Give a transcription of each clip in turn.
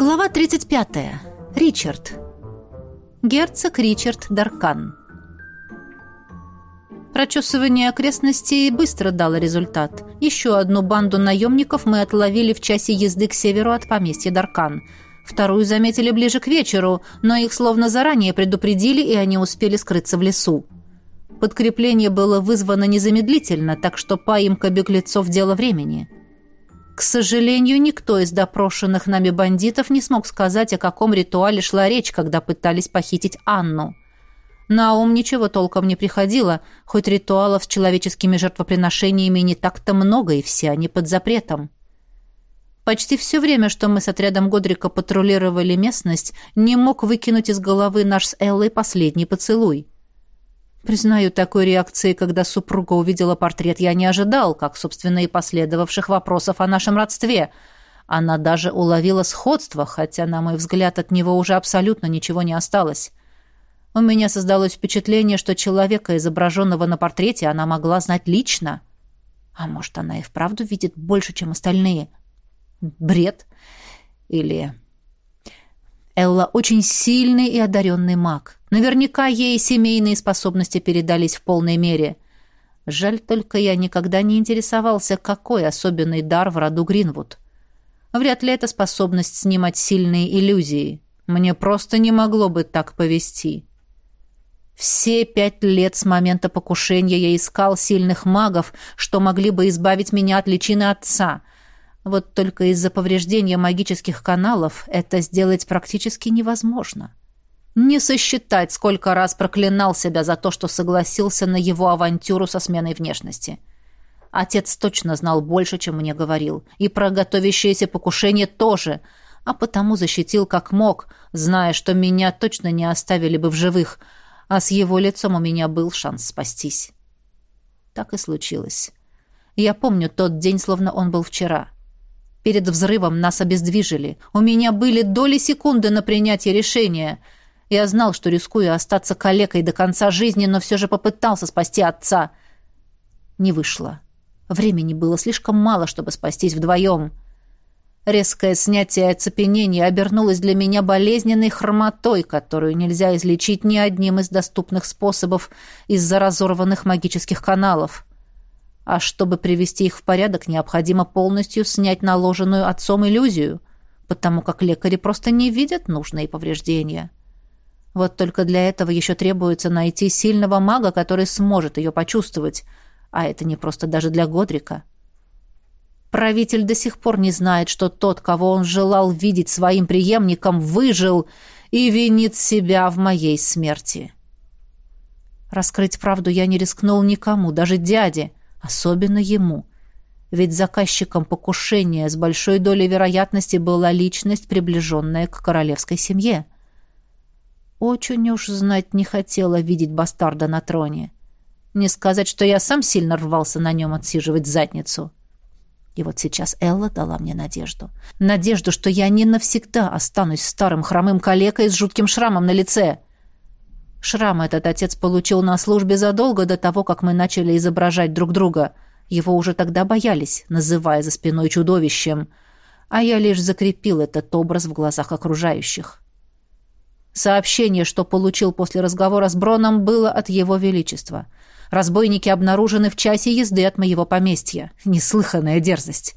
Глава 35. Ричард. Герцог Ричард Даркан. Прочесывание окрестностей быстро дало результат. Еще одну банду наемников мы отловили в часе езды к северу от поместья Даркан. Вторую заметили ближе к вечеру, но их словно заранее предупредили, и они успели скрыться в лесу. Подкрепление было вызвано незамедлительно, так что поимка беглецов – дело времени. К сожалению, никто из допрошенных нами бандитов не смог сказать, о каком ритуале шла речь, когда пытались похитить Анну. На ум ничего толком не приходило, хоть ритуалов с человеческими жертвоприношениями не так-то много, и все они под запретом. Почти все время, что мы с отрядом Годрика патрулировали местность, не мог выкинуть из головы наш с Эллой последний поцелуй. Признаю, такой реакции, когда супруга увидела портрет, я не ожидал, как, собственно, и последовавших вопросов о нашем родстве. Она даже уловила сходство, хотя, на мой взгляд, от него уже абсолютно ничего не осталось. У меня создалось впечатление, что человека, изображенного на портрете, она могла знать лично. А может, она и вправду видит больше, чем остальные? Бред? Или Элла очень сильный и одаренный маг. Наверняка ей семейные способности передались в полной мере. Жаль только я никогда не интересовался, какой особенный дар в роду Гринвуд. Вряд ли это способность снимать сильные иллюзии. Мне просто не могло бы так повести. Все пять лет с момента покушения я искал сильных магов, что могли бы избавить меня от личины отца — вот только из-за повреждения магических каналов это сделать практически невозможно. Не сосчитать, сколько раз проклинал себя за то, что согласился на его авантюру со сменой внешности. Отец точно знал больше, чем мне говорил. И про готовящееся покушение тоже, а потому защитил как мог, зная, что меня точно не оставили бы в живых, а с его лицом у меня был шанс спастись. Так и случилось. Я помню тот день, словно он был вчера. — Перед взрывом нас обездвижили. У меня были доли секунды на принятие решения. Я знал, что рискую остаться калекой до конца жизни, но все же попытался спасти отца. Не вышло. Времени было слишком мало, чтобы спастись вдвоем. Резкое снятие оцепенения обернулось для меня болезненной хромотой, которую нельзя излечить ни одним из доступных способов из-за разорванных магических каналов. А чтобы привести их в порядок, необходимо полностью снять наложенную отцом иллюзию, потому как лекари просто не видят нужные повреждения. Вот только для этого еще требуется найти сильного мага, который сможет ее почувствовать, а это не просто даже для Годрика. Правитель до сих пор не знает, что тот, кого он желал видеть своим преемником, выжил и винит себя в моей смерти. Раскрыть правду я не рискнул никому, даже дяде — Особенно ему. Ведь заказчиком покушения с большой долей вероятности была личность, приближенная к королевской семье. Очень уж знать не хотела видеть бастарда на троне. Не сказать, что я сам сильно рвался на нем отсиживать задницу. И вот сейчас Элла дала мне надежду. Надежду, что я не навсегда останусь старым хромым калекой с жутким шрамом на лице — Шрам этот отец получил на службе задолго до того, как мы начали изображать друг друга. Его уже тогда боялись, называя за спиной чудовищем. А я лишь закрепил этот образ в глазах окружающих. Сообщение, что получил после разговора с Броном, было от его величества. Разбойники обнаружены в часе езды от моего поместья. Неслыханная дерзость.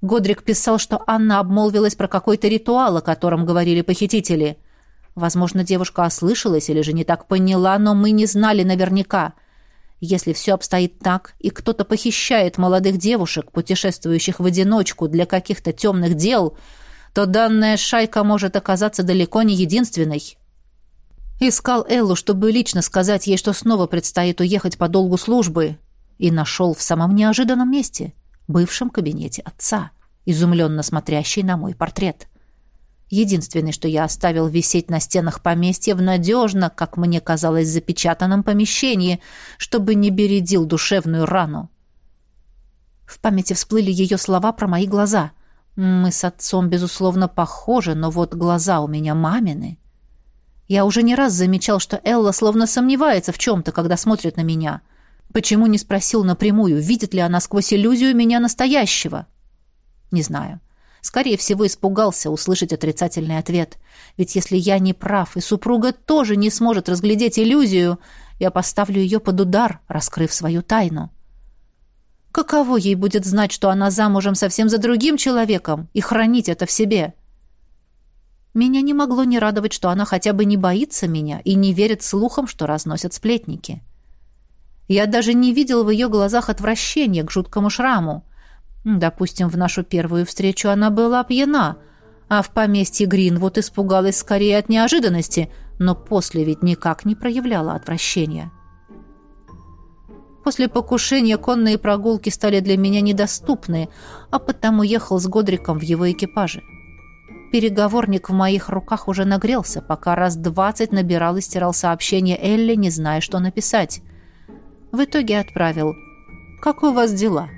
Годрик писал, что Анна обмолвилась про какой-то ритуал, о котором говорили похитители — Возможно, девушка ослышалась или же не так поняла, но мы не знали наверняка. Если все обстоит так, и кто-то похищает молодых девушек, путешествующих в одиночку для каких-то темных дел, то данная шайка может оказаться далеко не единственной. Искал Эллу, чтобы лично сказать ей, что снова предстоит уехать по долгу службы, и нашел в самом неожиданном месте, бывшем кабинете отца, изумленно смотрящий на мой портрет. — Единственное, что я оставил висеть на стенах поместья в надежно, как мне казалось, запечатанном помещении, чтобы не бередил душевную рану. В памяти всплыли ее слова про мои глаза. Мы с отцом, безусловно, похожи, но вот глаза у меня мамины. Я уже не раз замечал, что Элла словно сомневается в чем-то, когда смотрит на меня. Почему не спросил напрямую, видит ли она сквозь иллюзию меня настоящего? Не знаю. Скорее всего, испугался услышать отрицательный ответ. Ведь если я не прав, и супруга тоже не сможет разглядеть иллюзию, я поставлю ее под удар, раскрыв свою тайну. Каково ей будет знать, что она замужем совсем за другим человеком, и хранить это в себе? Меня не могло не радовать, что она хотя бы не боится меня и не верит слухам, что разносят сплетники. Я даже не видел в ее глазах отвращения к жуткому шраму. Допустим, в нашу первую встречу она была пьяна, а в поместье Гринвуд испугалась скорее от неожиданности, но после ведь никак не проявляла отвращения. После покушения конные прогулки стали для меня недоступны, а потому ехал с Годриком в его экипаже. Переговорник в моих руках уже нагрелся, пока раз двадцать набирал и стирал сообщение Элли, не зная, что написать. В итоге отправил «Как у вас дела?»